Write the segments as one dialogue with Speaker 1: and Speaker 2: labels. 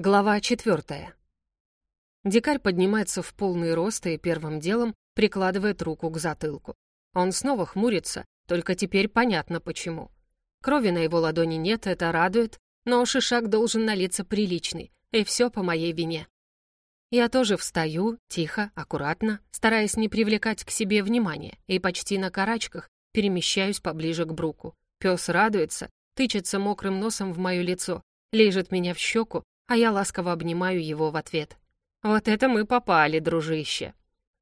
Speaker 1: Глава четвертая. Дикарь поднимается в полный рост и первым делом прикладывает руку к затылку. Он снова хмурится, только теперь понятно почему. Крови на его ладони нет, это радует, но шишак должен налиться приличный, и все по моей вине. Я тоже встаю, тихо, аккуратно, стараясь не привлекать к себе внимания, и почти на карачках перемещаюсь поближе к Бруку. Пес радуется, тычется мокрым носом в мое лицо, лежит меня в щеку, а я ласково обнимаю его в ответ. Вот это мы попали, дружище.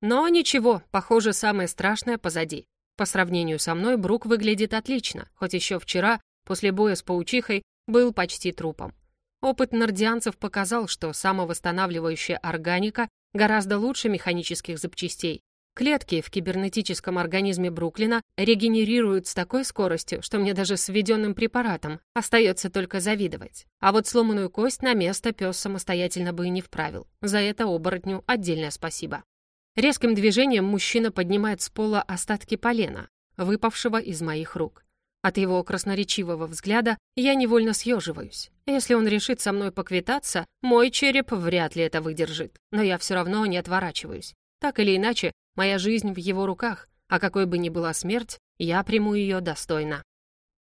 Speaker 1: Но ничего, похоже, самое страшное позади. По сравнению со мной Брук выглядит отлично, хоть еще вчера, после боя с паучихой, был почти трупом. Опыт нордианцев показал, что самовосстанавливающая органика гораздо лучше механических запчастей, Клетки в кибернетическом организме Бруклина регенерируют с такой скоростью, что мне даже с введенным препаратом остается только завидовать. А вот сломанную кость на место пес самостоятельно бы и не вправил. За это оборотню отдельное спасибо. Резким движением мужчина поднимает с пола остатки полена, выпавшего из моих рук. От его красноречивого взгляда я невольно съеживаюсь. Если он решит со мной поквитаться, мой череп вряд ли это выдержит, но я все равно не отворачиваюсь. Так или иначе, Моя жизнь в его руках, а какой бы ни была смерть, я приму ее достойно.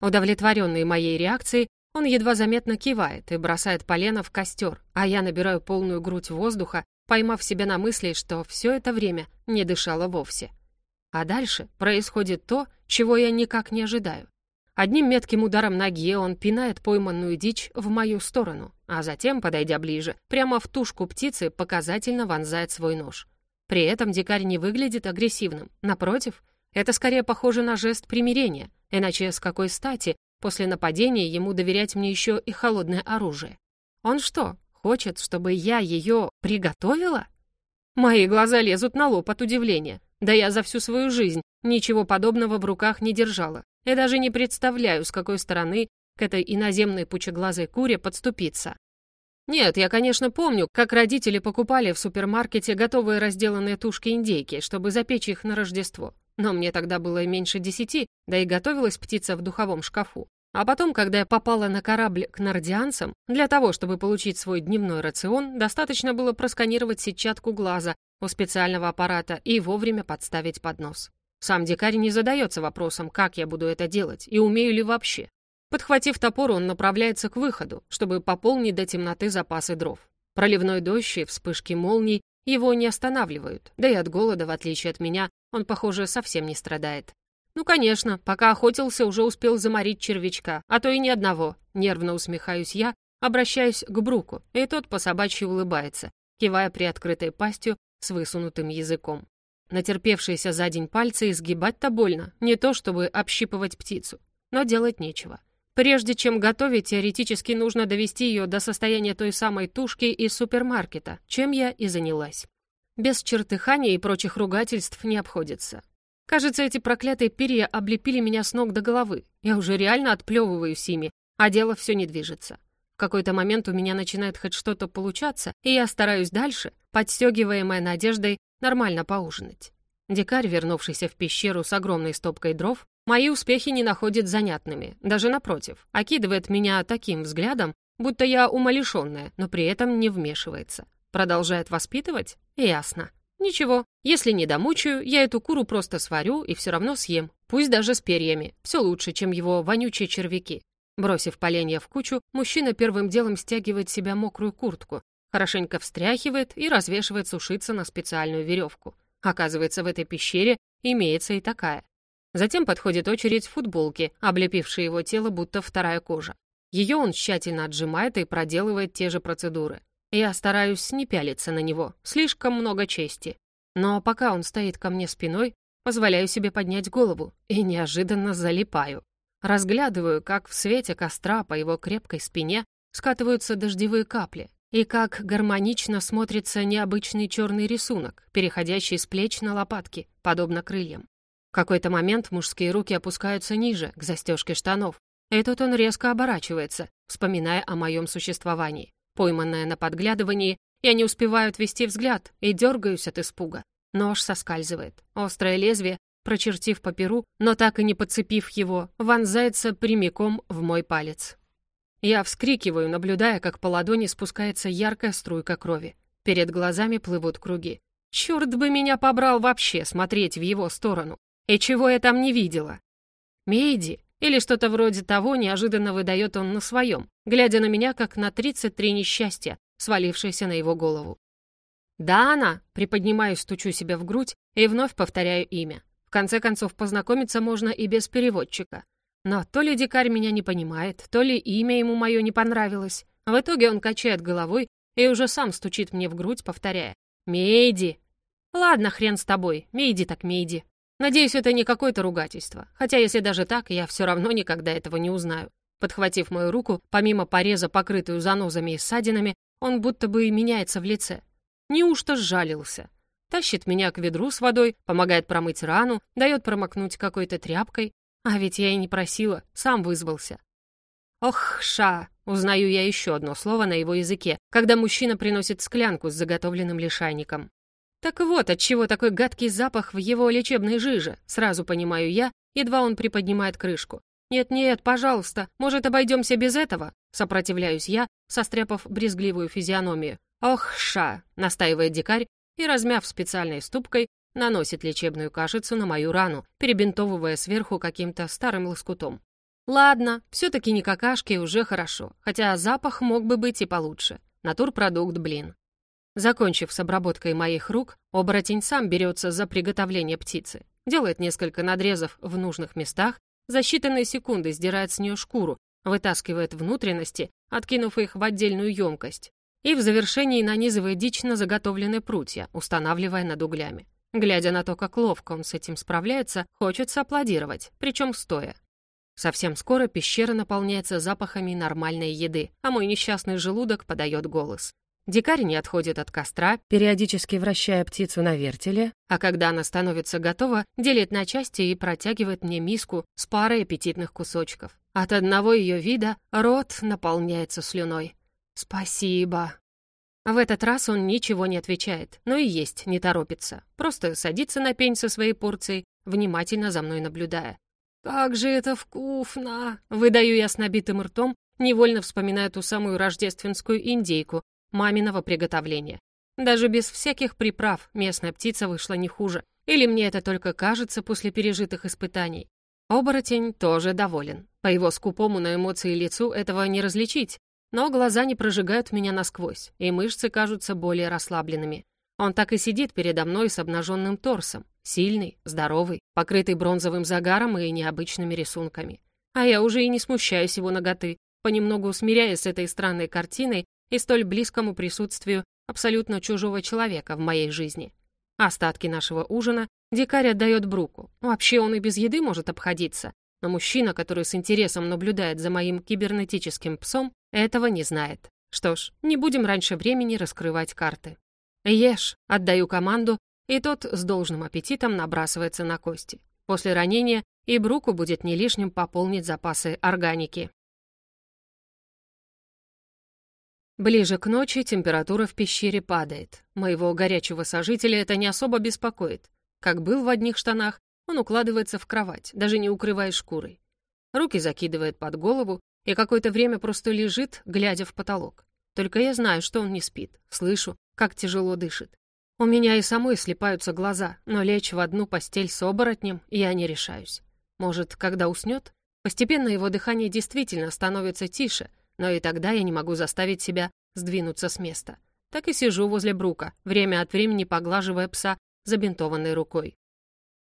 Speaker 1: Удовлетворенный моей реакцией, он едва заметно кивает и бросает полено в костер, а я набираю полную грудь воздуха, поймав себя на мысли, что все это время не дышала вовсе. А дальше происходит то, чего я никак не ожидаю. Одним метким ударом ноги он пинает пойманную дичь в мою сторону, а затем, подойдя ближе, прямо в тушку птицы показательно вонзает свой нож. При этом дикарь не выглядит агрессивным. Напротив, это скорее похоже на жест примирения, иначе с какой стати после нападения ему доверять мне еще и холодное оружие? Он что, хочет, чтобы я ее приготовила? Мои глаза лезут на лоб от удивления. Да я за всю свою жизнь ничего подобного в руках не держала. Я даже не представляю, с какой стороны к этой иноземной пучеглазой куре подступиться. Нет, я, конечно, помню, как родители покупали в супермаркете готовые разделанные тушки индейки, чтобы запечь их на Рождество. Но мне тогда было меньше десяти, да и готовилась птица в духовом шкафу. А потом, когда я попала на корабль к нордианцам, для того, чтобы получить свой дневной рацион, достаточно было просканировать сетчатку глаза у специального аппарата и вовремя подставить поднос. Сам дикарь не задается вопросом, как я буду это делать и умею ли вообще. Подхватив топор, он направляется к выходу, чтобы пополнить до темноты запасы дров. Проливной дождь и вспышки молний его не останавливают, да и от голода, в отличие от меня, он, похоже, совсем не страдает. Ну, конечно, пока охотился, уже успел заморить червячка, а то и ни одного. Нервно усмехаюсь я, обращаюсь к Бруку, и тот по собачьи улыбается, кивая приоткрытой пастью с высунутым языком. Натерпевшиеся за день пальцы изгибать-то больно, не то чтобы общипывать птицу, но делать нечего. Прежде чем готовить, теоретически нужно довести ее до состояния той самой тушки из супермаркета, чем я и занялась. Без чертыхания и прочих ругательств не обходится. Кажется, эти проклятые перья облепили меня с ног до головы. Я уже реально отплевываюсь ими, а дело все не движется. В какой-то момент у меня начинает хоть что-то получаться, и я стараюсь дальше, подстегиваемая надеждой нормально поужинать. Дикарь, вернувшийся в пещеру с огромной стопкой дров, Мои успехи не находит занятными, даже напротив, окидывает меня таким взглядом, будто я умалишенная, но при этом не вмешивается. Продолжает воспитывать? Ясно. Ничего, если не домучаю, я эту куру просто сварю и все равно съем, пусть даже с перьями. Все лучше, чем его вонючие червяки. Бросив поленья в кучу, мужчина первым делом стягивает себя мокрую куртку, хорошенько встряхивает и развешивает сушиться на специальную веревку. Оказывается, в этой пещере имеется и такая. Затем подходит очередь футболки, облепившей его тело будто вторая кожа. Ее он тщательно отжимает и проделывает те же процедуры. Я стараюсь не пялиться на него, слишком много чести. Но пока он стоит ко мне спиной, позволяю себе поднять голову и неожиданно залипаю. Разглядываю, как в свете костра по его крепкой спине скатываются дождевые капли, и как гармонично смотрится необычный черный рисунок, переходящий с плеч на лопатки, подобно крыльям. В какой-то момент мужские руки опускаются ниже, к застежке штанов. И тут он резко оборачивается, вспоминая о моем существовании. Пойманная на подглядывании, я не успеваю отвести взгляд и дергаюсь от испуга. Нож соскальзывает. Острое лезвие, прочертив по перу, но так и не подцепив его, вонзается прямиком в мой палец. Я вскрикиваю, наблюдая, как по ладони спускается яркая струйка крови. Перед глазами плывут круги. Черт бы меня побрал вообще смотреть в его сторону. И чего я там не видела? Мейди или что-то вроде того неожиданно выдает он на своем, глядя на меня, как на 33 несчастья, свалившиеся на его голову. «Да, она!» — приподнимаю, стучу себя в грудь и вновь повторяю имя. В конце концов, познакомиться можно и без переводчика. Но то ли дикарь меня не понимает, то ли имя ему мое не понравилось. В итоге он качает головой и уже сам стучит мне в грудь, повторяя «Мейди!» «Ладно, хрен с тобой, Мейди так Мейди». Надеюсь, это не какое-то ругательство. Хотя, если даже так, я все равно никогда этого не узнаю. Подхватив мою руку, помимо пореза, покрытую занозами и ссадинами, он будто бы и меняется в лице. Неужто сжалился? Тащит меня к ведру с водой, помогает промыть рану, дает промокнуть какой-то тряпкой. А ведь я и не просила, сам вызвался. Ох, ша! Узнаю я еще одно слово на его языке, когда мужчина приносит склянку с заготовленным лишайником. Так вот, отчего такой гадкий запах в его лечебной жиже, сразу понимаю я, едва он приподнимает крышку. «Нет-нет, пожалуйста, может, обойдемся без этого?» Сопротивляюсь я, состряпав брезгливую физиономию. «Ох, ша!» — настаивает дикарь и, размяв специальной ступкой, наносит лечебную кашицу на мою рану, перебинтовывая сверху каким-то старым лоскутом. Ладно, все-таки не какашки, уже хорошо, хотя запах мог бы быть и получше. Натурпродукт, блин. Закончив с обработкой моих рук, оборотень сам берется за приготовление птицы, делает несколько надрезов в нужных местах, за считанные секунды сдирает с нее шкуру, вытаскивает внутренности, откинув их в отдельную емкость, и в завершении нанизывает дичь на заготовленные прутья, устанавливая над углями. Глядя на то, как ловко он с этим справляется, хочется аплодировать, причем стоя. Совсем скоро пещера наполняется запахами нормальной еды, а мой несчастный желудок подает голос. Дикарь не отходит от костра, периодически вращая птицу на вертеле, а когда она становится готова, делит на части и протягивает мне миску с парой аппетитных кусочков. От одного ее вида рот наполняется слюной. «Спасибо!» В этот раз он ничего не отвечает, но и есть не торопится. Просто садится на пень со своей порцией, внимательно за мной наблюдая. «Как же это вкусно!» Выдаю я с набитым ртом, невольно вспоминая ту самую рождественскую индейку маминого приготовления. Даже без всяких приправ местная птица вышла не хуже. Или мне это только кажется после пережитых испытаний. Оборотень тоже доволен. По его скупому на эмоции лицу этого не различить, но глаза не прожигают меня насквозь, и мышцы кажутся более расслабленными. Он так и сидит передо мной с обнаженным торсом, сильный, здоровый, покрытый бронзовым загаром и необычными рисунками. А я уже и не смущаюсь его ноготы, понемногу смиряясь с этой странной картиной и столь близкому присутствию абсолютно чужого человека в моей жизни. Остатки нашего ужина дикарь отдает Бруку. Вообще он и без еды может обходиться, но мужчина, который с интересом наблюдает за моим кибернетическим псом, этого не знает. Что ж, не будем раньше времени раскрывать карты. «Ешь!» — отдаю команду, и тот с должным аппетитом набрасывается на кости. После ранения и Бруку будет не лишним пополнить запасы органики. Ближе к ночи температура в пещере падает. Моего горячего сожителя это не особо беспокоит. Как был в одних штанах, он укладывается в кровать, даже не укрываясь шкурой. Руки закидывает под голову и какое-то время просто лежит, глядя в потолок. Только я знаю, что он не спит, слышу, как тяжело дышит. У меня и самой слепаются глаза, но лечь в одну постель с оборотнем я не решаюсь. Может, когда уснет? Постепенно его дыхание действительно становится тише, но и тогда я не могу заставить себя сдвинуться с места. Так и сижу возле Брука, время от времени поглаживая пса забинтованной рукой.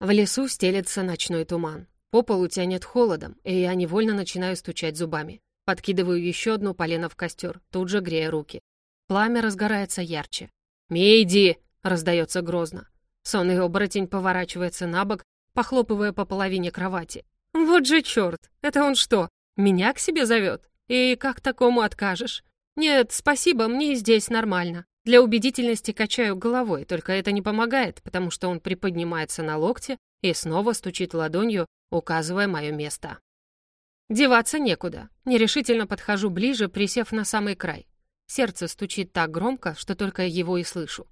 Speaker 1: В лесу стелется ночной туман. По полу тянет холодом, и я невольно начинаю стучать зубами. Подкидываю еще одну полено в костер, тут же грея руки. Пламя разгорается ярче. «Мейди!» — раздается грозно. Сонный оборотень поворачивается на бок, похлопывая по половине кровати. «Вот же черт! Это он что, меня к себе зовет? И как такому откажешь? Нет, спасибо, мне здесь нормально. Для убедительности качаю головой, только это не помогает, потому что он приподнимается на локте и снова стучит ладонью, указывая мое место. Деваться некуда. Нерешительно подхожу ближе, присев на самый край. Сердце стучит так громко, что только его и слышу.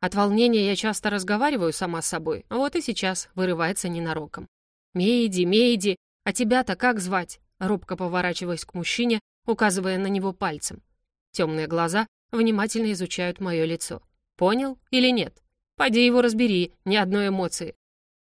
Speaker 1: От волнения я часто разговариваю сама с собой, а вот и сейчас вырывается ненароком. «Мейди, Мейди, а тебя-то как звать?» Робко поворачиваясь к мужчине, указывая на него пальцем. Темные глаза внимательно изучают мое лицо. Понял или нет? Пойди его разбери, ни одной эмоции.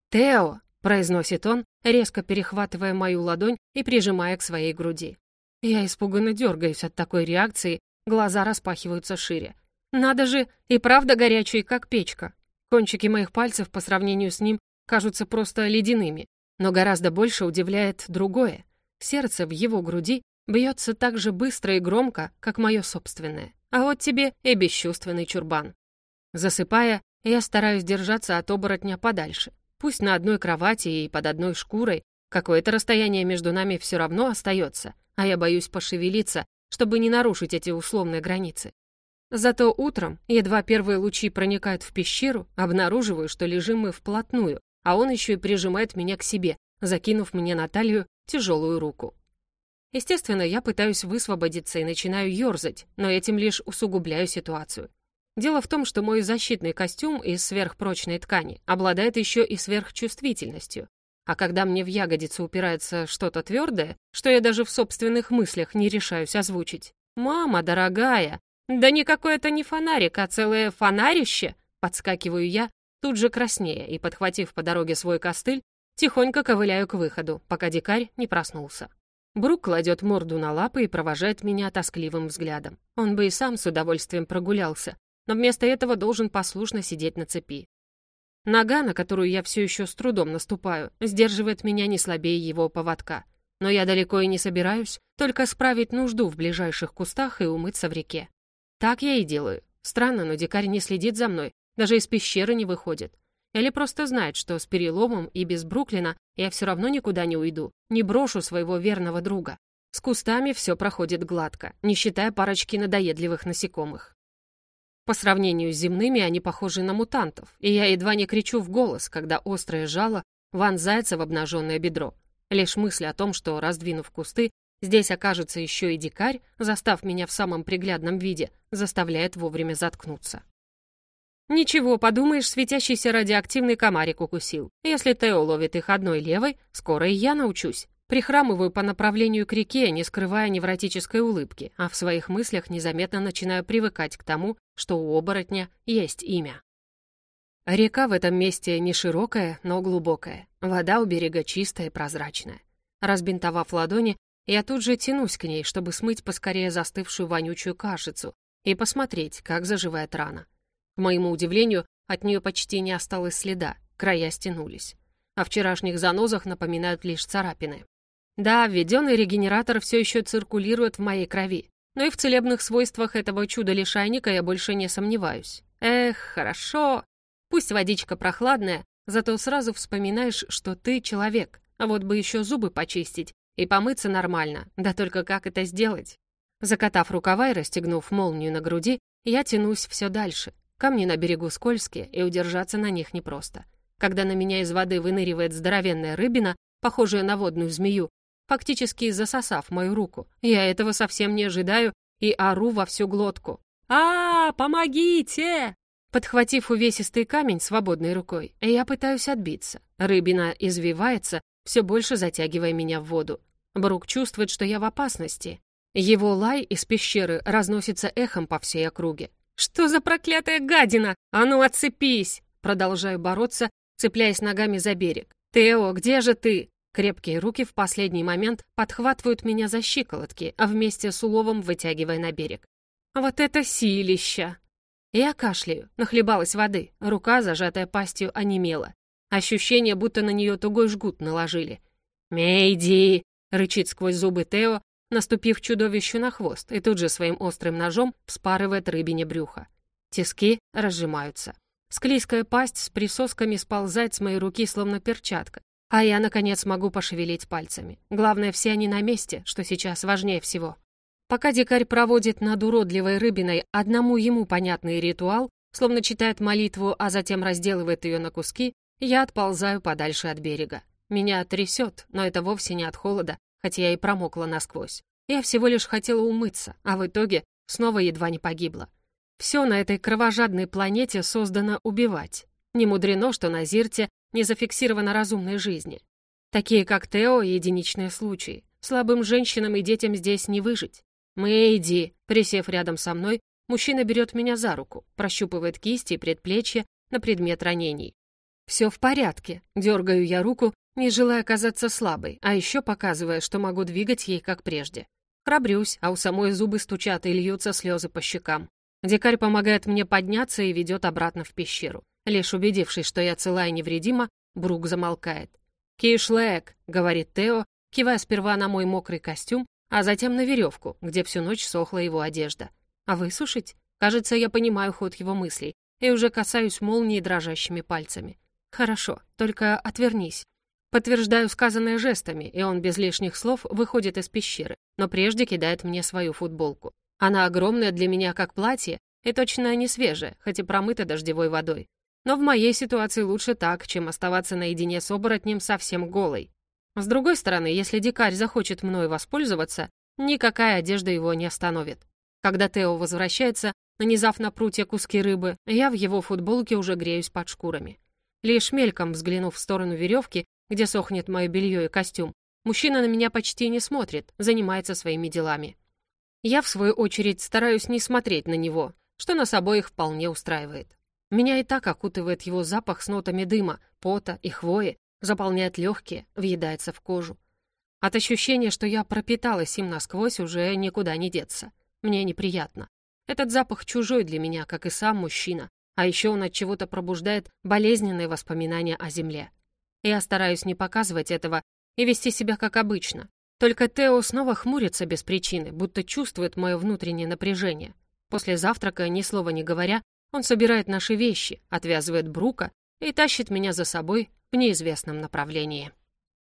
Speaker 1: «Тео!» — произносит он, резко перехватывая мою ладонь и прижимая к своей груди. Я испуганно дергаюсь от такой реакции, глаза распахиваются шире. Надо же, и правда горячий, как печка. Кончики моих пальцев по сравнению с ним кажутся просто ледяными. Но гораздо больше удивляет другое. Сердце в его груди бьется так же быстро и громко, как мое собственное. А вот тебе и бесчувственный чурбан. Засыпая, я стараюсь держаться от оборотня подальше. Пусть на одной кровати и под одной шкурой, какое-то расстояние между нами все равно остается, а я боюсь пошевелиться, чтобы не нарушить эти условные границы. Зато утром, едва первые лучи проникают в пещеру, обнаруживаю, что лежим мы вплотную, а он еще и прижимает меня к себе, закинув мне на талию тяжелую руку. Естественно, я пытаюсь высвободиться и начинаю ёрзать, но этим лишь усугубляю ситуацию. Дело в том, что мой защитный костюм из сверхпрочной ткани обладает еще и сверхчувствительностью. А когда мне в ягодицу упирается что-то твердое, что я даже в собственных мыслях не решаюсь озвучить. «Мама дорогая!» «Да никакой это не фонарик, а целое фонарище!» Подскакиваю я, тут же краснее, и, подхватив по дороге свой костыль, тихонько ковыляю к выходу, пока дикарь не проснулся. Брук кладет морду на лапы и провожает меня тоскливым взглядом. Он бы и сам с удовольствием прогулялся, но вместо этого должен послушно сидеть на цепи. Нога, на которую я все еще с трудом наступаю, сдерживает меня не слабее его поводка. Но я далеко и не собираюсь, только справить нужду в ближайших кустах и умыться в реке. Так я и делаю. Странно, но дикарь не следит за мной, даже из пещеры не выходит. Или просто знает, что с переломом и без Бруклина я все равно никуда не уйду, не брошу своего верного друга. С кустами все проходит гладко, не считая парочки надоедливых насекомых. По сравнению с земными они похожи на мутантов, и я едва не кричу в голос, когда острое жало вонзается в обнаженное бедро. Лишь мысль о том, что, раздвинув кусты, Здесь окажется еще и дикарь, застав меня в самом приглядном виде, заставляет вовремя заткнуться. Ничего, подумаешь, светящийся радиоактивный комарик укусил. Если Тео ловит их одной левой, скоро и я научусь. Прихрамываю по направлению к реке, не скрывая невротической улыбки, а в своих мыслях незаметно начинаю привыкать к тому, что у оборотня есть имя. Река в этом месте не широкая, но глубокая. Вода у берега чистая и прозрачная. Разбинтовав ладони, я тут же тянусь к ней, чтобы смыть поскорее застывшую вонючую кашицу и посмотреть, как заживает рана. К моему удивлению, от нее почти не осталось следа, края стянулись. О вчерашних занозах напоминают лишь царапины. Да, введенный регенератор все еще циркулирует в моей крови, но и в целебных свойствах этого чуда-лишайника я больше не сомневаюсь. Эх, хорошо. Пусть водичка прохладная, зато сразу вспоминаешь, что ты человек, а вот бы еще зубы почистить и помыться нормально, да только как это сделать? Закатав рукава и расстегнув молнию на груди, я тянусь все дальше. Камни на берегу скользкие, и удержаться на них непросто. Когда на меня из воды выныривает здоровенная рыбина, похожая на водную змею, фактически засосав мою руку, я этого совсем не ожидаю и ору во всю глотку. а, помогите!» Подхватив увесистый камень свободной рукой, я пытаюсь отбиться. Рыбина извивается, все больше затягивая меня в воду. Брук чувствует, что я в опасности. Его лай из пещеры разносится эхом по всей округе. «Что за проклятая гадина? А ну, отцепись!» Продолжаю бороться, цепляясь ногами за берег. «Тео, где же ты?» Крепкие руки в последний момент подхватывают меня за щиколотки, а вместе с уловом вытягивая на берег. «Вот это силища!» Я кашляю, нахлебалась воды, рука, зажатая пастью, онемела. Ощущение, будто на нее тугой жгут наложили. «Мейди!» — рычит сквозь зубы Тео, наступив чудовищу на хвост, и тут же своим острым ножом вспарывает рыбине брюхо. Тиски разжимаются. Склизкая пасть с присосками сползает с моей руки, словно перчатка. А я, наконец, могу пошевелить пальцами. Главное, все они на месте, что сейчас важнее всего. Пока дикарь проводит над уродливой рыбиной одному ему понятный ритуал, словно читает молитву, а затем разделывает ее на куски, я отползаю подальше от берега. Меня трясет, но это вовсе не от холода, хотя я и промокла насквозь. Я всего лишь хотела умыться, а в итоге снова едва не погибла. Все на этой кровожадной планете создано убивать. Не мудрено, что на Зирте не зафиксировано разумной жизни. Такие, как Тео, единичные случаи. Слабым женщинам и детям здесь не выжить. «Мэйди!» Присев рядом со мной, мужчина берет меня за руку, прощупывает кисти и предплечья на предмет ранений. «Все в порядке», — дергаю я руку, не желая казаться слабой, а еще показывая, что могу двигать ей как прежде. Храбрюсь, а у самой зубы стучат и льются слезы по щекам. Дикарь помогает мне подняться и ведет обратно в пещеру. Лишь убедившись, что я цела и невредима, Брук замолкает. «Кишлэк», — говорит Тео, кивая сперва на мой мокрый костюм, а затем на веревку, где всю ночь сохла его одежда. «А высушить?» Кажется, я понимаю ход его мыслей и уже касаюсь молнии дрожащими пальцами. «Хорошо, только отвернись». Подтверждаю сказанное жестами, и он без лишних слов выходит из пещеры, но прежде кидает мне свою футболку. Она огромная для меня, как платье, и точно не свежая, хоть и промыта дождевой водой. Но в моей ситуации лучше так, чем оставаться наедине с оборотнем совсем голой. С другой стороны, если дикарь захочет мной воспользоваться, никакая одежда его не остановит. Когда Тео возвращается, нанизав на прутья куски рыбы, я в его футболке уже греюсь под шкурами. Лишь мельком взглянув в сторону веревки, где сохнет мое белье и костюм, мужчина на меня почти не смотрит, занимается своими делами. Я, в свою очередь, стараюсь не смотреть на него, что нас обоих вполне устраивает. Меня и так окутывает его запах с нотами дыма, пота и хвои, заполняет легкие, въедается в кожу. От ощущения, что я пропиталась им насквозь, уже никуда не деться. Мне неприятно. Этот запах чужой для меня, как и сам мужчина, а еще он от чего-то пробуждает болезненные воспоминания о земле. Я стараюсь не показывать этого и вести себя как обычно, только Тео снова хмурится без причины, будто чувствует мое внутреннее напряжение. После завтрака, ни слова не говоря, он собирает наши вещи, отвязывает Брука и тащит меня за собой в неизвестном направлении.